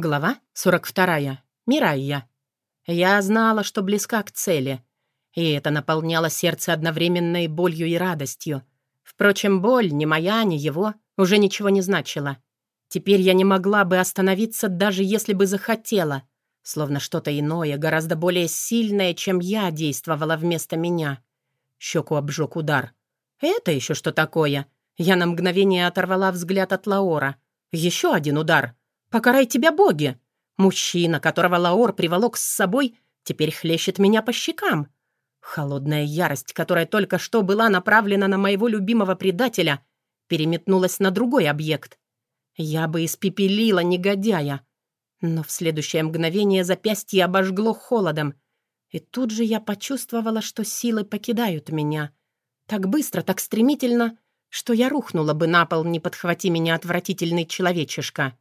Глава 42. Мирайя. Я знала, что близка к цели, и это наполняло сердце одновременно и болью, и радостью. Впрочем, боль, ни моя, ни его, уже ничего не значила. Теперь я не могла бы остановиться, даже если бы захотела, словно что-то иное, гораздо более сильное, чем я, действовала вместо меня. Щеку обжег удар. «Это еще что такое?» Я на мгновение оторвала взгляд от Лаора. «Еще один удар!» «Покарай тебя, боги!» Мужчина, которого Лаор приволок с собой, теперь хлещет меня по щекам. Холодная ярость, которая только что была направлена на моего любимого предателя, переметнулась на другой объект. Я бы испепелила негодяя. Но в следующее мгновение запястье обожгло холодом. И тут же я почувствовала, что силы покидают меня. Так быстро, так стремительно, что я рухнула бы на пол, не подхвати меня отвратительный человечишка.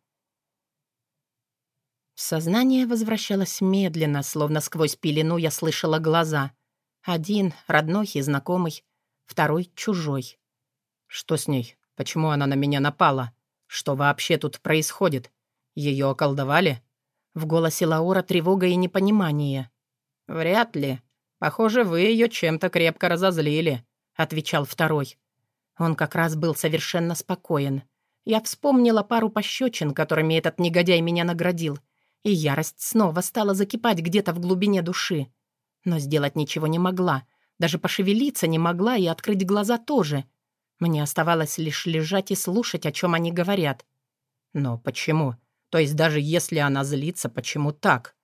Сознание возвращалось медленно, словно сквозь пелену я слышала глаза. Один — родной и знакомый, второй — чужой. Что с ней? Почему она на меня напала? Что вообще тут происходит? Ее околдовали? В голосе Лаура тревога и непонимание. «Вряд ли. Похоже, вы ее чем-то крепко разозлили», — отвечал второй. Он как раз был совершенно спокоен. Я вспомнила пару пощечин, которыми этот негодяй меня наградил, и ярость снова стала закипать где-то в глубине души. Но сделать ничего не могла, даже пошевелиться не могла и открыть глаза тоже. Мне оставалось лишь лежать и слушать, о чем они говорят. Но почему? То есть даже если она злится, почему так?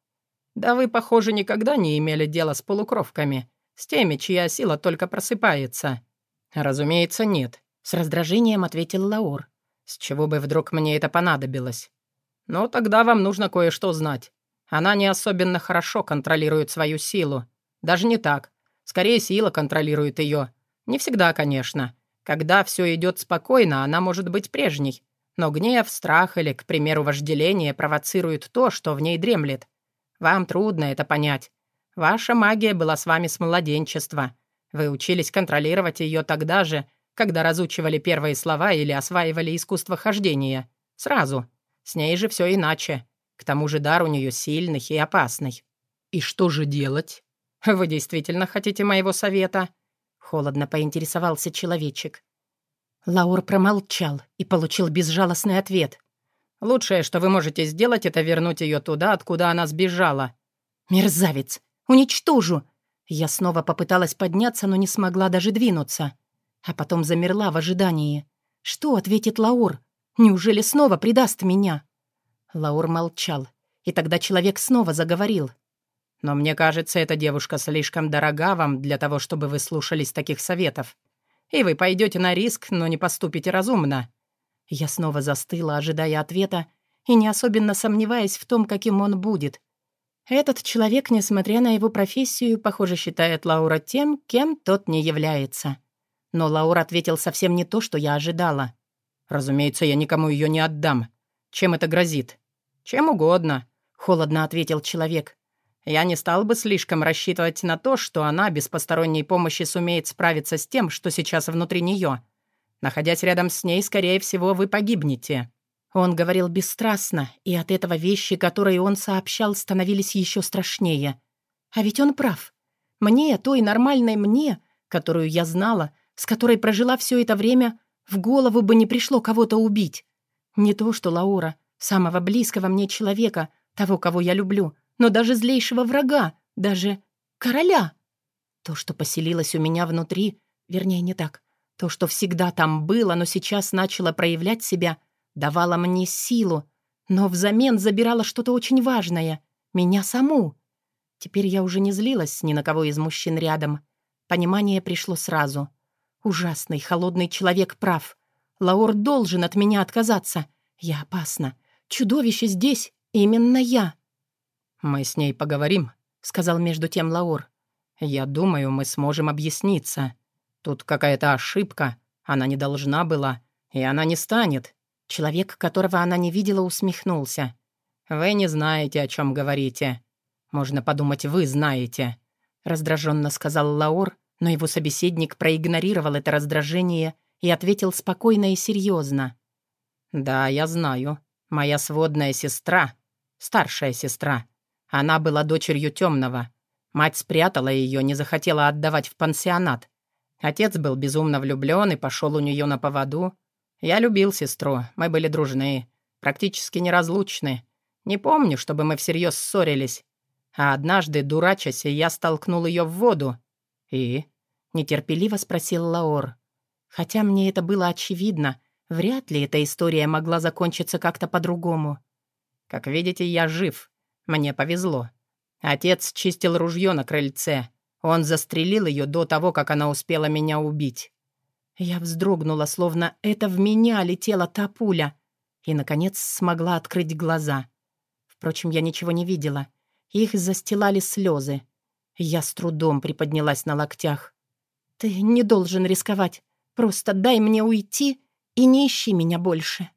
Да вы, похоже, никогда не имели дела с полукровками, с теми, чья сила только просыпается. Разумеется, нет, с раздражением ответил Лаур. С чего бы вдруг мне это понадобилось? «Ну, тогда вам нужно кое-что знать. Она не особенно хорошо контролирует свою силу. Даже не так. Скорее, сила контролирует ее. Не всегда, конечно. Когда все идет спокойно, она может быть прежней. Но гнев, страх или, к примеру, вожделение провоцируют то, что в ней дремлет. Вам трудно это понять. Ваша магия была с вами с младенчества. Вы учились контролировать ее тогда же, когда разучивали первые слова или осваивали искусство хождения. Сразу. С ней же все иначе. К тому же дар у нее сильный и опасный. И что же делать? Вы действительно хотите моего совета? Холодно поинтересовался человечек. Лаур промолчал и получил безжалостный ответ. «Лучшее, что вы можете сделать, это вернуть ее туда, откуда она сбежала». «Мерзавец! Уничтожу!» Я снова попыталась подняться, но не смогла даже двинуться. А потом замерла в ожидании. Что ответит Лаур? Неужели снова предаст меня?» Лаур молчал, и тогда человек снова заговорил. «Но мне кажется, эта девушка слишком дорога вам для того, чтобы вы слушались таких советов. И вы пойдете на риск, но не поступите разумно». Я снова застыла, ожидая ответа, и не особенно сомневаясь в том, каким он будет. Этот человек, несмотря на его профессию, похоже, считает Лаура тем, кем тот не является. Но Лаур ответил совсем не то, что я ожидала. «Разумеется, я никому ее не отдам. Чем это грозит?» «Чем угодно», — холодно ответил человек. «Я не стал бы слишком рассчитывать на то, что она без посторонней помощи сумеет справиться с тем, что сейчас внутри нее. Находясь рядом с ней, скорее всего, вы погибнете». Он говорил бесстрастно, и от этого вещи, которые он сообщал, становились еще страшнее. А ведь он прав. Мне, той нормальной мне, которую я знала, с которой прожила все это время, в голову бы не пришло кого-то убить. Не то что Лаура, самого близкого мне человека, того, кого я люблю, но даже злейшего врага, даже короля. То, что поселилось у меня внутри, вернее, не так. То, что всегда там было, но сейчас начало проявлять себя, давало мне силу, но взамен забирало что-то очень важное — меня саму. Теперь я уже не злилась ни на кого из мужчин рядом. Понимание пришло сразу — Ужасный, холодный человек прав. Лаур должен от меня отказаться. Я опасна. Чудовище здесь. Именно я. «Мы с ней поговорим», — сказал между тем Лаур. «Я думаю, мы сможем объясниться. Тут какая-то ошибка. Она не должна была. И она не станет». Человек, которого она не видела, усмехнулся. «Вы не знаете, о чем говорите. Можно подумать, вы знаете», — раздраженно сказал Лаур, но его собеседник проигнорировал это раздражение и ответил спокойно и серьезно. «Да, я знаю. Моя сводная сестра. Старшая сестра. Она была дочерью темного. Мать спрятала ее, не захотела отдавать в пансионат. Отец был безумно влюблен и пошел у нее на поводу. Я любил сестру, мы были дружны, практически неразлучны. Не помню, чтобы мы всерьез ссорились. А однажды, дурачась, я столкнул ее в воду. «И?» — нетерпеливо спросил Лаор. Хотя мне это было очевидно, вряд ли эта история могла закончиться как-то по-другому. Как видите, я жив. Мне повезло. Отец чистил ружье на крыльце. Он застрелил ее до того, как она успела меня убить. Я вздрогнула, словно это в меня летела та пуля, и, наконец, смогла открыть глаза. Впрочем, я ничего не видела. Их застилали слезы. Я с трудом приподнялась на локтях. «Ты не должен рисковать. Просто дай мне уйти и не ищи меня больше».